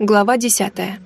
Глава десятая.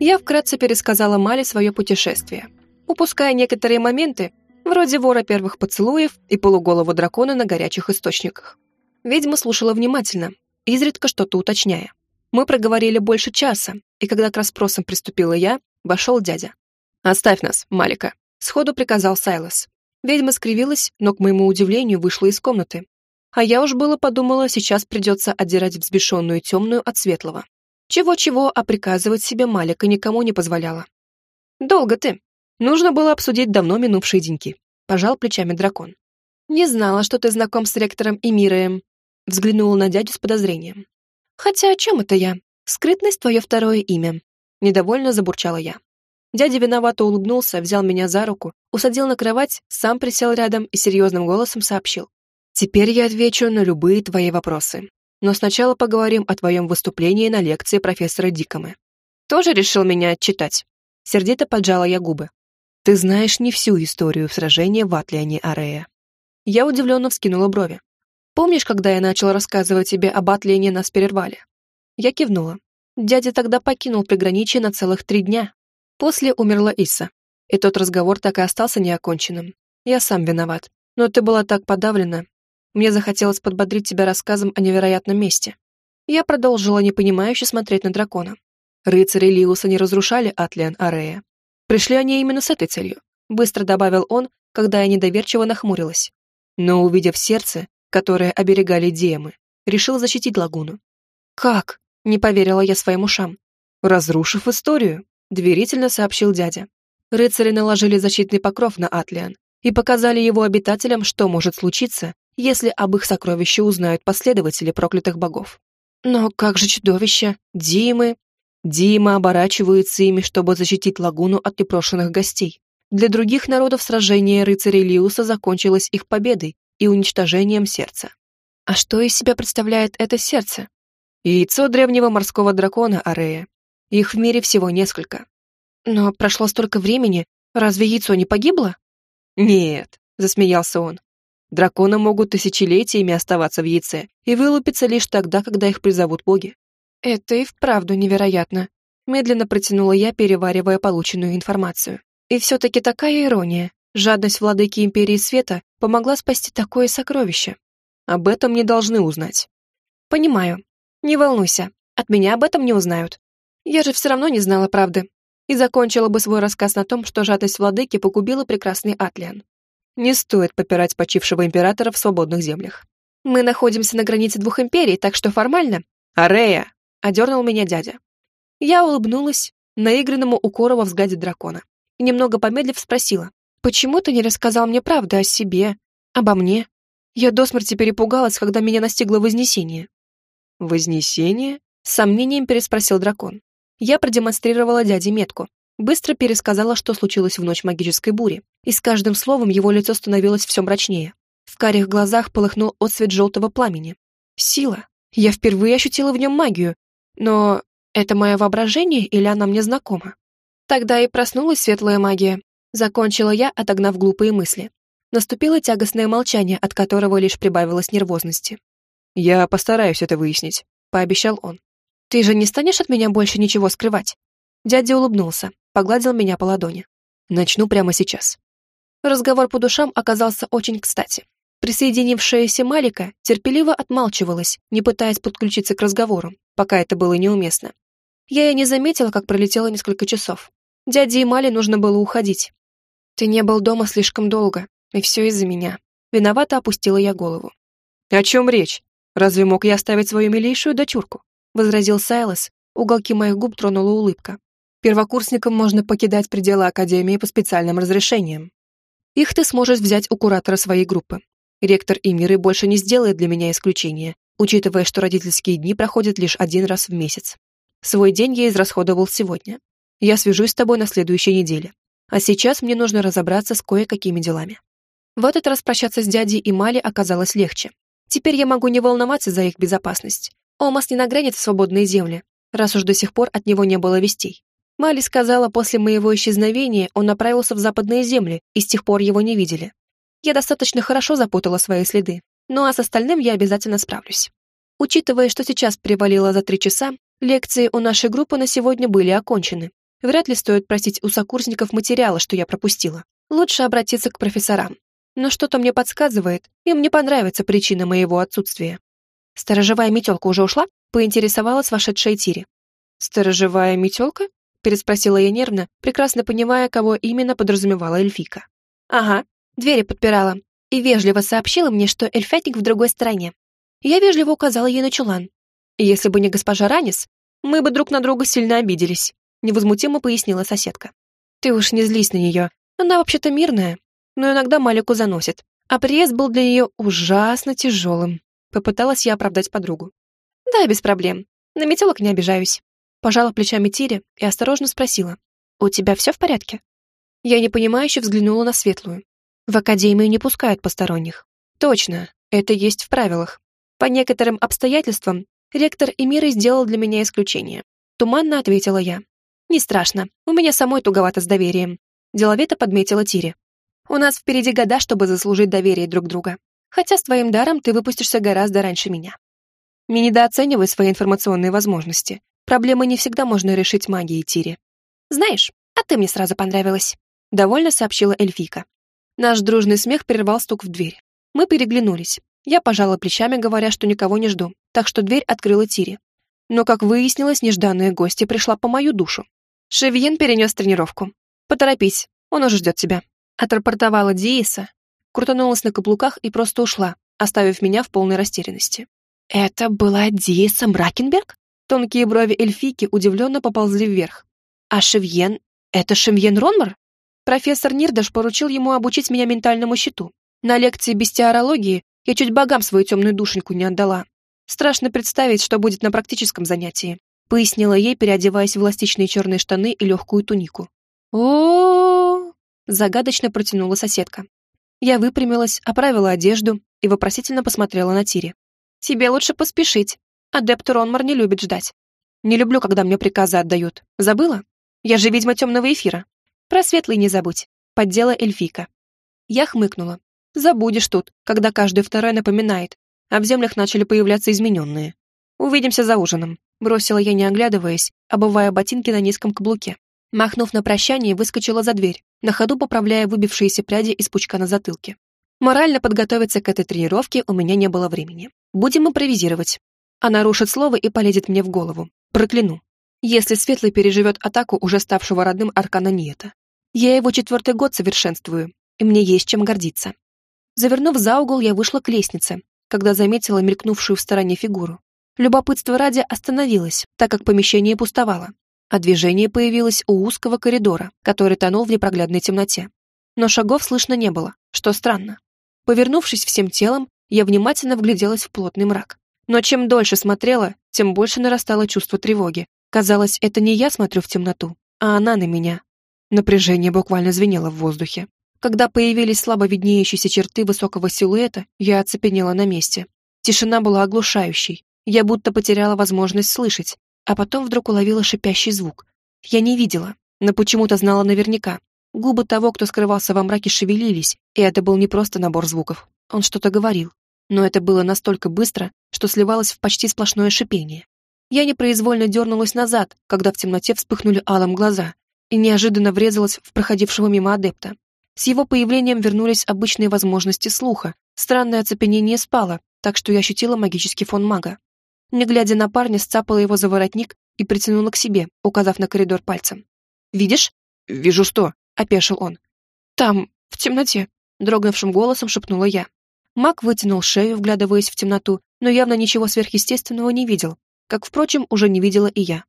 Я вкратце пересказала Мале свое путешествие, упуская некоторые моменты, вроде вора первых поцелуев и полуголого дракона на горячих источниках. Ведьма слушала внимательно, изредка что-то уточняя. Мы проговорили больше часа, и когда к расспросам приступила я, вошел дядя. «Оставь нас, Малика», — сходу приказал Сайлос. Ведьма скривилась, но, к моему удивлению, вышла из комнаты, а я уж было подумала, сейчас придется отдирать взбешенную темную от светлого. Чего-чего, а приказывать себе Малика никому не позволяла. «Долго ты. Нужно было обсудить давно минувшие деньки», — пожал плечами дракон. «Не знала, что ты знаком с ректором Эмиреем», — взглянула на дядю с подозрением. «Хотя о чем это я? Скрытность — твое второе имя», — недовольно забурчала я. Дядя виновато улыбнулся, взял меня за руку, усадил на кровать, сам присел рядом и серьезным голосом сообщил. Теперь я отвечу на любые твои вопросы. Но сначала поговорим о твоем выступлении на лекции профессора Дикомы. Тоже решил меня отчитать? Сердито поджала я губы. Ты знаешь не всю историю сражения в Атлиане Арея. Я удивленно вскинула брови. Помнишь, когда я начал рассказывать тебе об Атлиане, нас перервали? Я кивнула. Дядя тогда покинул приграничье на целых три дня. После умерла Иса. И тот разговор так и остался неоконченным. Я сам виноват. Но ты была так подавлена, мне захотелось подбодрить тебя рассказом о невероятном месте. Я продолжила непонимающе смотреть на дракона. Рыцари Лиуса не разрушали Атлиан Арея. Пришли они именно с этой целью, быстро добавил он, когда я недоверчиво нахмурилась. Но, увидев сердце, которое оберегали Диемы, решил защитить лагуну. «Как?» — не поверила я своим ушам. «Разрушив историю», — доверительно сообщил дядя. Рыцари наложили защитный покров на Атлиан и показали его обитателям, что может случиться, если об их сокровище узнают последователи проклятых богов. Но как же чудовища, Димы? Димы оборачиваются ими, чтобы защитить лагуну от непрошенных гостей. Для других народов сражение рыцарей Лиуса закончилось их победой и уничтожением сердца. А что из себя представляет это сердце? Яйцо древнего морского дракона Арея. Их в мире всего несколько. Но прошло столько времени, разве яйцо не погибло? Нет, засмеялся он. Драконы могут тысячелетиями оставаться в яйце и вылупиться лишь тогда, когда их призовут боги. Это и вправду невероятно. Медленно протянула я, переваривая полученную информацию. И все-таки такая ирония. Жадность владыки Империи Света помогла спасти такое сокровище. Об этом не должны узнать. Понимаю. Не волнуйся, от меня об этом не узнают. Я же все равно не знала правды. И закончила бы свой рассказ на том, что жадность владыки погубила прекрасный Атлиан. Не стоит попирать почившего императора в свободных землях. Мы находимся на границе двух империй, так что формально... «Арея!» — одернул меня дядя. Я улыбнулась наигранному укору во взгляде дракона и, немного помедлив, спросила, «Почему ты не рассказал мне правду о себе, обо мне? Я до смерти перепугалась, когда меня настигло Вознесение». «Вознесение?» — с сомнением переспросил дракон. Я продемонстрировала дяде метку, быстро пересказала, что случилось в ночь магической бури, и с каждым словом его лицо становилось все мрачнее. В карих глазах полыхнул отсвет желтого пламени. Сила. Я впервые ощутила в нем магию. Но это мое воображение или она мне знакома? Тогда и проснулась светлая магия. Закончила я, отогнав глупые мысли. Наступило тягостное молчание, от которого лишь прибавилось нервозности. «Я постараюсь это выяснить», — пообещал он. «Ты же не станешь от меня больше ничего скрывать?» Дядя улыбнулся, погладил меня по ладони. «Начну прямо сейчас. Разговор по душам оказался очень кстати. Присоединившаяся Малика терпеливо отмалчивалась, не пытаясь подключиться к разговору, пока это было неуместно. Я и не заметила, как пролетело несколько часов. Дяде и Мали нужно было уходить. «Ты не был дома слишком долго, и все из-за меня». Виновато опустила я голову. «О чем речь? Разве мог я оставить свою милейшую дочурку?» возразил Сайлос. Уголки моих губ тронула улыбка. Первокурсникам можно покидать пределы Академии по специальным разрешениям. Их ты сможешь взять у куратора своей группы. Ректор Эмиры больше не сделает для меня исключения, учитывая, что родительские дни проходят лишь один раз в месяц. Свой день я израсходовал сегодня. Я свяжусь с тобой на следующей неделе. А сейчас мне нужно разобраться с кое-какими делами. В этот раз прощаться с дядей и Мали оказалось легче. Теперь я могу не волноваться за их безопасность. Омас не нагрянет в свободные земли, раз уж до сих пор от него не было вестей. Мали сказала, после моего исчезновения он направился в западные земли, и с тех пор его не видели. Я достаточно хорошо запутала свои следы, ну а с остальным я обязательно справлюсь. Учитывая, что сейчас привалило за три часа, лекции у нашей группы на сегодня были окончены. Вряд ли стоит просить у сокурсников материала, что я пропустила. Лучше обратиться к профессорам. Но что-то мне подсказывает, им не понравится причина моего отсутствия. «Сторожевая метелка уже ушла?» — поинтересовалась вошедшая Тири. «Сторожевая метелка?» — переспросила я нервно, прекрасно понимая, кого именно подразумевала эльфика. «Ага, двери подпирала и вежливо сообщила мне, что эльфятник в другой стороне. Я вежливо указала ей на чулан. Если бы не госпожа Ранис, мы бы друг на друга сильно обиделись», — невозмутимо пояснила соседка. «Ты уж не злись на нее. Она вообще-то мирная, но иногда Малику заносит. А приезд был для нее ужасно тяжелым. Попыталась я оправдать подругу. Да, без проблем. На метелок не обижаюсь. Пожала плечами Тири и осторожно спросила. «У тебя все в порядке?» Я непонимающе взглянула на Светлую. В академию не пускают посторонних. Точно, это есть в правилах. По некоторым обстоятельствам ректор Эмиры сделал для меня исключение. Туманно ответила я. «Не страшно, у меня самой туговато с доверием», деловито подметила Тири. «У нас впереди года, чтобы заслужить доверие друг друга хотя с твоим даром ты выпустишься гораздо раньше меня. Не недооценивай свои информационные возможности. Проблемы не всегда можно решить магией Тири. Знаешь, а ты мне сразу понравилась. Довольно сообщила эльфийка. Наш дружный смех прервал стук в дверь. Мы переглянулись. Я пожала плечами, говоря, что никого не жду, так что дверь открыла Тири. Но, как выяснилось, нежданная гостья пришла по мою душу. Шевьен перенес тренировку. «Поторопись, он уже ждет тебя», — отрапортовала Дииса, крутанулась на каблуках и просто ушла, оставив меня в полной растерянности. «Это была Диеса Мракенберг?» Тонкие брови эльфики удивленно поползли вверх. «А Шевьен? Это Шевьен Ронмар?» Профессор Нирдаш поручил ему обучить меня ментальному щиту. На лекции бестиарологии я чуть богам свою темную душеньку не отдала. Страшно представить, что будет на практическом занятии, пояснила ей, переодеваясь в эластичные черные штаны и легкую тунику. о загадочно протянула соседка. Я выпрямилась, оправила одежду и вопросительно посмотрела на Тири. «Тебе лучше поспешить. Адепт Ронмар не любит ждать. Не люблю, когда мне приказы отдают. Забыла? Я же ведьма темного эфира. Про светлый не забудь. Поддела эльфийка». Я хмыкнула. «Забудешь тут, когда каждый второй напоминает, а в землях начали появляться измененные. Увидимся за ужином», бросила я, не оглядываясь, обувая ботинки на низком каблуке. Махнув на прощание, выскочила за дверь, на ходу поправляя выбившиеся пряди из пучка на затылке. Морально подготовиться к этой тренировке у меня не было времени. Будем импровизировать. Она рушит слово и полезет мне в голову. Прокляну. Если Светлый переживет атаку уже ставшего родным Аркана Ниета. Я его четвертый год совершенствую, и мне есть чем гордиться. Завернув за угол, я вышла к лестнице, когда заметила мелькнувшую в стороне фигуру. Любопытство ради остановилось, так как помещение пустовало а движение появилось у узкого коридора, который тонул в непроглядной темноте. Но шагов слышно не было, что странно. Повернувшись всем телом, я внимательно вгляделась в плотный мрак. Но чем дольше смотрела, тем больше нарастало чувство тревоги. Казалось, это не я смотрю в темноту, а она на меня. Напряжение буквально звенело в воздухе. Когда появились слабо виднеющиеся черты высокого силуэта, я оцепенела на месте. Тишина была оглушающей. Я будто потеряла возможность слышать, а потом вдруг уловила шипящий звук. Я не видела, но почему-то знала наверняка. Губы того, кто скрывался во мраке, шевелились, и это был не просто набор звуков. Он что-то говорил. Но это было настолько быстро, что сливалось в почти сплошное шипение. Я непроизвольно дернулась назад, когда в темноте вспыхнули алым глаза, и неожиданно врезалась в проходившего мимо адепта. С его появлением вернулись обычные возможности слуха. Странное оцепенение спало, так что я ощутила магический фон мага. Не глядя на парня, сцапала его за воротник и притянула к себе, указав на коридор пальцем. «Видишь?» «Вижу что», — опешил он. «Там, в темноте», — дрогнувшим голосом шепнула я. Мак вытянул шею, вглядываясь в темноту, но явно ничего сверхъестественного не видел, как, впрочем, уже не видела и я.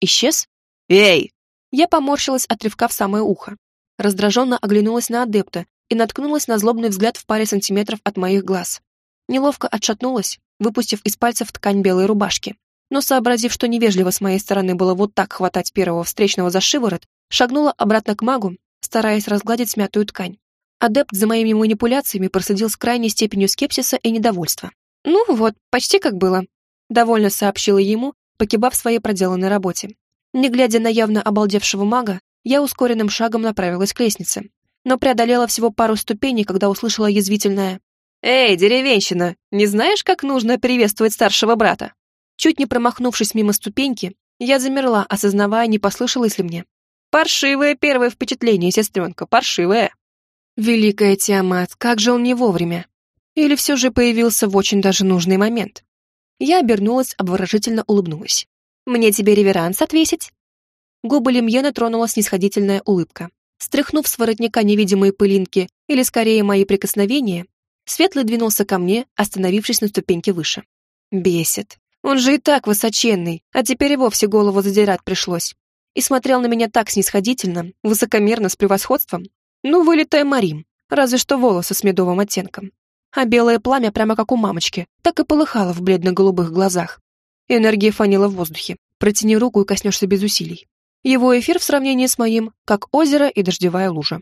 Исчез? «Эй!» Я поморщилась от рывка в самое ухо. Раздраженно оглянулась на адепта и наткнулась на злобный взгляд в паре сантиметров от моих глаз. Неловко отшатнулась, выпустив из пальцев ткань белой рубашки. Но, сообразив, что невежливо с моей стороны было вот так хватать первого встречного за шиворот, шагнула обратно к магу, стараясь разгладить смятую ткань. Адепт за моими манипуляциями проследил с крайней степенью скепсиса и недовольства. «Ну вот, почти как было», — довольно сообщила ему, покибав своей проделанной работе. Не глядя на явно обалдевшего мага, я ускоренным шагом направилась к лестнице, но преодолела всего пару ступеней, когда услышала язвительное «Эй, деревенщина, не знаешь, как нужно приветствовать старшего брата?» Чуть не промахнувшись мимо ступеньки, я замерла, осознавая, не послышалось ли мне. «Паршивое первое впечатление, сестренка, паршивое!» Великая Тиамат, как же он не вовремя! Или все же появился в очень даже нужный момент? Я обернулась, обворожительно улыбнулась. «Мне тебе реверанс отвесить?» Губы Лемьена тронула снисходительная улыбка. Стряхнув с воротника невидимые пылинки, или скорее мои прикосновения, Светлый двинулся ко мне, остановившись на ступеньке выше. Бесит. Он же и так высоченный, а теперь и вовсе голову задирать пришлось. И смотрел на меня так снисходительно, высокомерно, с превосходством. Ну, вылитая Марим, разве что волосы с медовым оттенком. А белое пламя, прямо как у мамочки, так и полыхало в бледно-голубых глазах. Энергия фанила в воздухе. Протяни руку и коснешься без усилий. Его эфир в сравнении с моим, как озеро и дождевая лужа.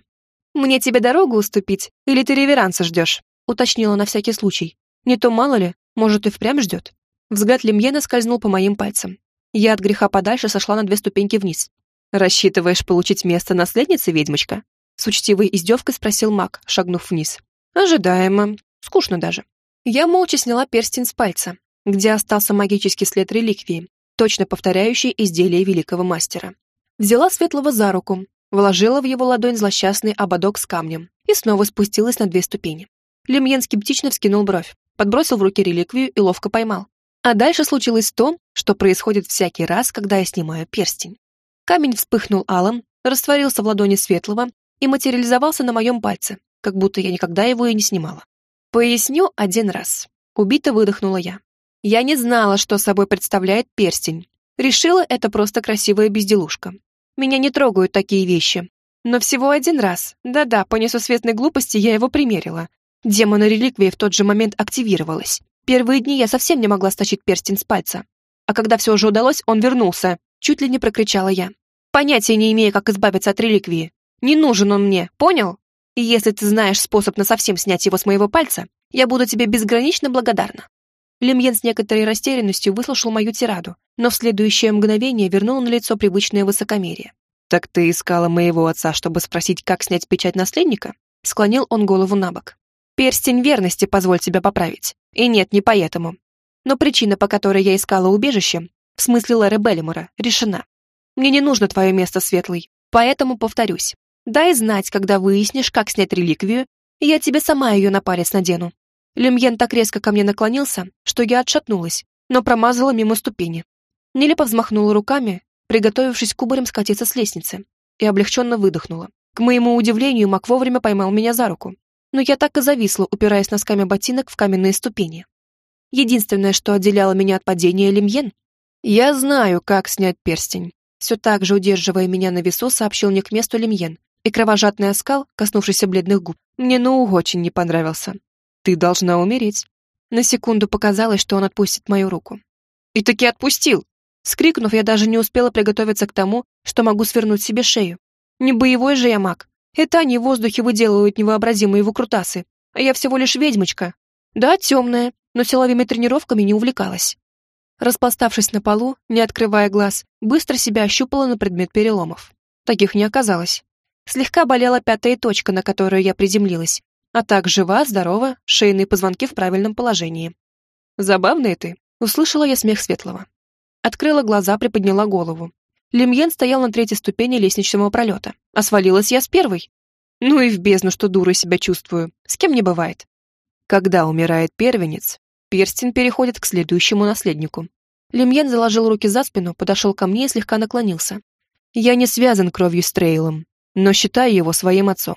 «Мне тебе дорогу уступить, или ты реверанса ждешь?» уточнила на всякий случай. Не то мало ли, может и впрямь ждет. Взгляд Лемьена скользнул по моим пальцам. Я от греха подальше сошла на две ступеньки вниз. «Рассчитываешь получить место наследницы, ведьмочка?» С учтивой издевкой спросил маг, шагнув вниз. «Ожидаемо. Скучно даже». Я молча сняла перстень с пальца, где остался магический след реликвии, точно повторяющий изделие великого мастера. Взяла Светлого за руку, вложила в его ладонь злосчастный ободок с камнем и снова спустилась на две ступени. Лемьен скептично вскинул бровь, подбросил в руки реликвию и ловко поймал. А дальше случилось то, что происходит всякий раз, когда я снимаю перстень. Камень вспыхнул алым, растворился в ладони светлого и материализовался на моем пальце, как будто я никогда его и не снимала. Поясню один раз. Убито выдохнула я. Я не знала, что собой представляет перстень. Решила, это просто красивая безделушка. Меня не трогают такие вещи. Но всего один раз. Да-да, по несусветной глупости я его примерила, Демона реликвии в тот же момент активировалась. Первые дни я совсем не могла стащить перстень с пальца. А когда все уже удалось, он вернулся. Чуть ли не прокричала я. Понятия не имея, как избавиться от реликвии. Не нужен он мне, понял? И если ты знаешь способ на совсем снять его с моего пальца, я буду тебе безгранично благодарна. Лемьен с некоторой растерянностью выслушал мою тираду, но в следующее мгновение вернул на лицо привычное высокомерие. «Так ты искала моего отца, чтобы спросить, как снять печать наследника?» Склонил он голову на бок. Перстень верности, позволь тебя поправить. И нет, не поэтому. Но причина, по которой я искала убежище, в смысле Лэры Беллимора, решена. Мне не нужно твое место, Светлый, поэтому повторюсь. Дай знать, когда выяснишь, как снять реликвию, и я тебе сама ее на палец надену. Люмьен так резко ко мне наклонился, что я отшатнулась, но промазала мимо ступени. Нелепо взмахнула руками, приготовившись кубарем скатиться с лестницы, и облегченно выдохнула. К моему удивлению, Мак вовремя поймал меня за руку но я так и зависла, упираясь носками ботинок в каменные ступени. Единственное, что отделяло меня от падения Лемьен, я знаю, как снять перстень. Все так же, удерживая меня на весу, сообщил мне к месту Лемьен, и кровожадный оскал, коснувшийся бледных губ, мне ну очень не понравился. Ты должна умереть. На секунду показалось, что он отпустит мою руку. И таки отпустил. Скрикнув, я даже не успела приготовиться к тому, что могу свернуть себе шею. Не боевой же я маг, это они в воздухе выделывают невообразимые выкрутасы, а я всего лишь ведьмочка. Да, темная, но силовыми тренировками не увлекалась. Распластавшись на полу, не открывая глаз, быстро себя ощупала на предмет переломов. Таких не оказалось. Слегка болела пятая точка, на которую я приземлилась, а так жива, здорова, шейные позвонки в правильном положении. «Забавная ты», — услышала я смех Светлого. Открыла глаза, приподняла голову. Лемьен стоял на третьей ступени лестничного пролета, а свалилась я с первой. Ну и в бездну, что дурой себя чувствую. С кем не бывает. Когда умирает первенец, перстень переходит к следующему наследнику. Лемьен заложил руки за спину, подошел ко мне и слегка наклонился. Я не связан кровью с Трейлом, но считаю его своим отцом.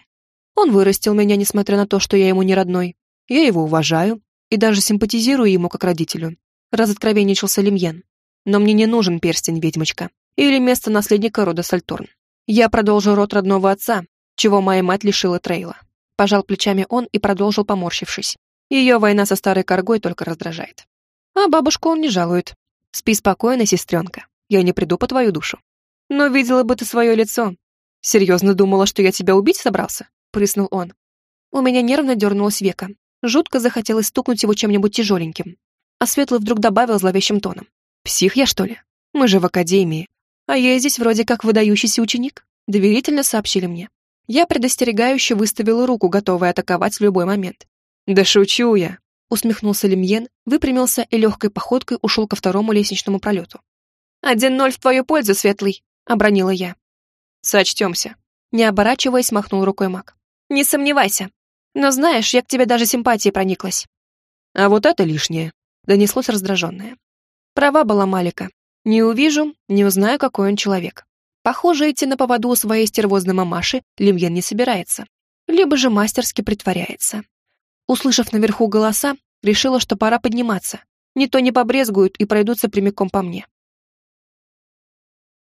Он вырастил меня, несмотря на то, что я ему не родной. Я его уважаю и даже симпатизирую ему как родителю. Разоткровенничался Лемьен. Но мне не нужен перстень, ведьмочка или место наследника рода Сальторн. Я продолжу род родного отца, чего моя мать лишила Трейла. Пожал плечами он и продолжил, поморщившись. Ее война со старой коргой только раздражает. А бабушку он не жалует. Спи спокойно, сестренка. Я не приду по твою душу. Но видела бы ты свое лицо. Серьезно думала, что я тебя убить собрался? Прыснул он. У меня нервно дернулось века. Жутко захотелось стукнуть его чем-нибудь тяжеленьким. А Светлый вдруг добавил зловещим тоном. «Псих я, что ли? Мы же в академии. «А я здесь вроде как выдающийся ученик», — доверительно сообщили мне. Я предостерегающе выставила руку, готовая атаковать в любой момент. «Да шучу я», — усмехнулся Лемьен, выпрямился и легкой походкой ушел ко второму лестничному пролету. «Один ноль в твою пользу, Светлый», — обронила я. «Сочтемся», — не оборачиваясь, махнул рукой маг. «Не сомневайся. Но знаешь, я к тебе даже симпатией прониклась». «А вот это лишнее», — донеслось раздраженное. Права была Малика. Не увижу, не узнаю, какой он человек. Похоже, идти на поводу у своей стервозной мамаши Лемьен не собирается. Либо же мастерски притворяется. Услышав наверху голоса, решила, что пора подниматься. Не то не побрезгуют и пройдутся прямиком по мне.